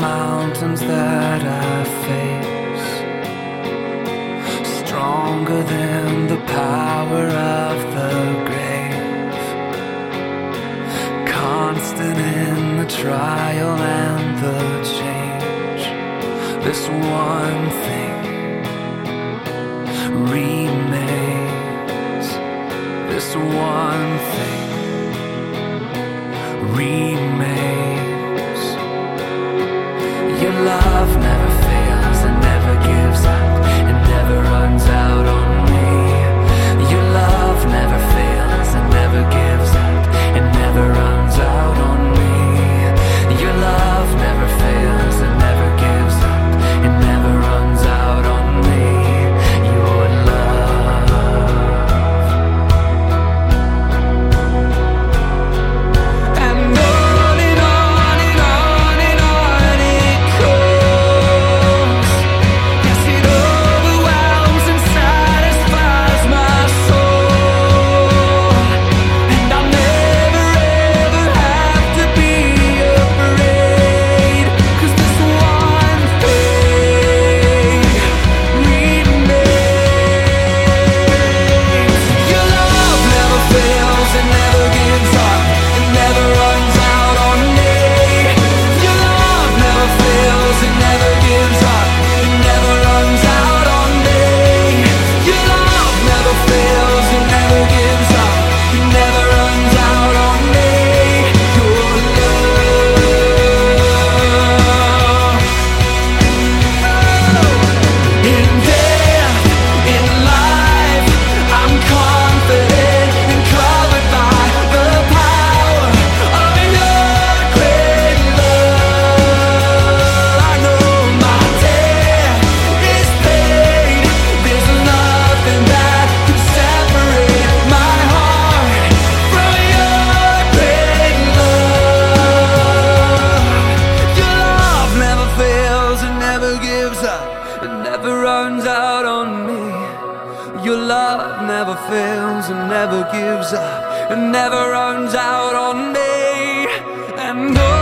mountains that I face, stronger than the power of the grave, constant in the trial and the change. This one thing. Real Your love never fails and never gives up and never runs out on me. And oh,